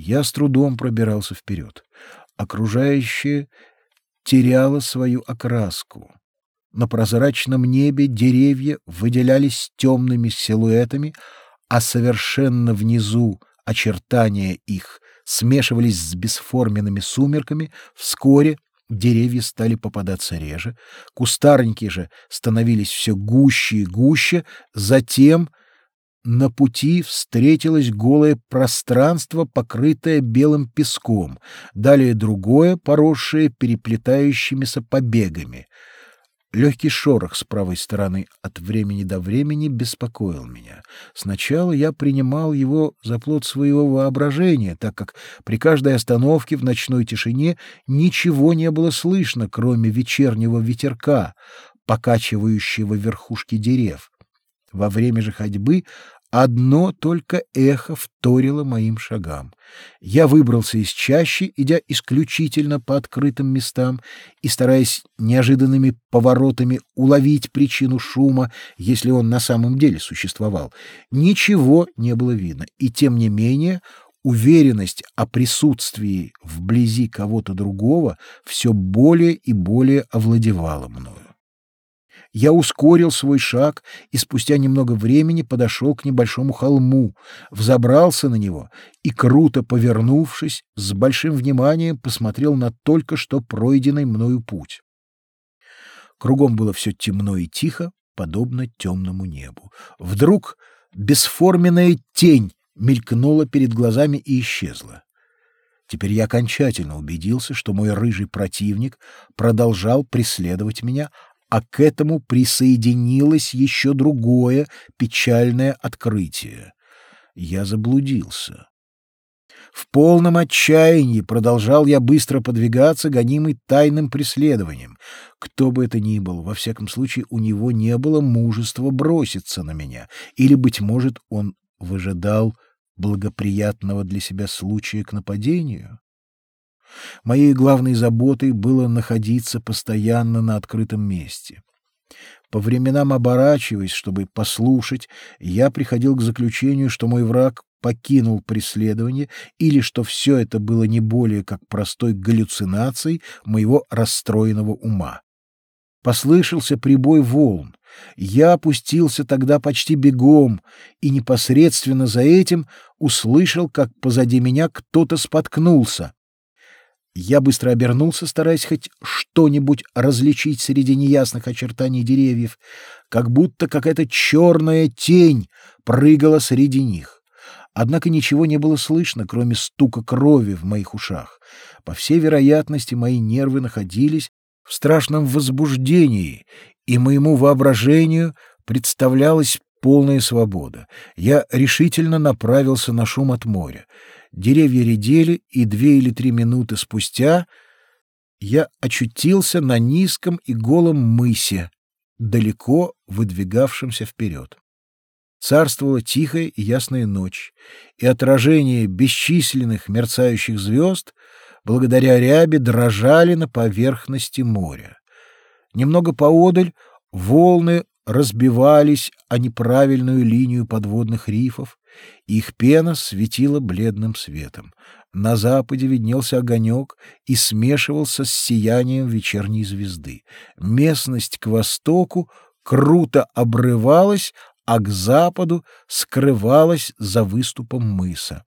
Я с трудом пробирался вперед. Окружающее теряло свою окраску. На прозрачном небе деревья выделялись темными силуэтами, а совершенно внизу очертания их смешивались с бесформенными сумерками. Вскоре деревья стали попадаться реже, кустарники же становились все гуще и гуще, затем на пути встретилось голое пространство, покрытое белым песком, далее другое, поросшее переплетающимися побегами. Легкий шорох с правой стороны от времени до времени беспокоил меня. Сначала я принимал его за плод своего воображения, так как при каждой остановке в ночной тишине ничего не было слышно, кроме вечернего ветерка, покачивающего верхушки дерев. Во время же ходьбы Одно только эхо вторило моим шагам. Я выбрался из чащи, идя исключительно по открытым местам и стараясь неожиданными поворотами уловить причину шума, если он на самом деле существовал. Ничего не было видно, и тем не менее уверенность о присутствии вблизи кого-то другого все более и более овладевала мною. Я ускорил свой шаг и спустя немного времени подошел к небольшому холму, взобрался на него и, круто повернувшись, с большим вниманием посмотрел на только что пройденный мною путь. Кругом было все темно и тихо, подобно темному небу. Вдруг бесформенная тень мелькнула перед глазами и исчезла. Теперь я окончательно убедился, что мой рыжий противник продолжал преследовать меня, а к этому присоединилось еще другое печальное открытие. Я заблудился. В полном отчаянии продолжал я быстро подвигаться, гонимый тайным преследованием. Кто бы это ни был, во всяком случае, у него не было мужества броситься на меня, или, быть может, он выжидал благоприятного для себя случая к нападению? Моей главной заботой было находиться постоянно на открытом месте. По временам оборачиваясь, чтобы послушать, я приходил к заключению, что мой враг покинул преследование или что все это было не более как простой галлюцинацией моего расстроенного ума. Послышался прибой волн. Я опустился тогда почти бегом и непосредственно за этим услышал, как позади меня кто-то споткнулся. Я быстро обернулся, стараясь хоть что-нибудь различить среди неясных очертаний деревьев, как будто какая-то черная тень прыгала среди них. Однако ничего не было слышно, кроме стука крови в моих ушах. По всей вероятности, мои нервы находились в страшном возбуждении, и моему воображению представлялась полная свобода. Я решительно направился на шум от моря. Деревья редели, и две или три минуты спустя я очутился на низком и голом мысе, далеко выдвигавшемся вперед. Царствовала тихая и ясная ночь, и отражение бесчисленных мерцающих звезд благодаря рябе дрожали на поверхности моря. Немного поодаль волны разбивались о неправильную линию подводных рифов, их пена светила бледным светом. На западе виднелся огонек и смешивался с сиянием вечерней звезды. Местность к востоку круто обрывалась, а к западу скрывалась за выступом мыса.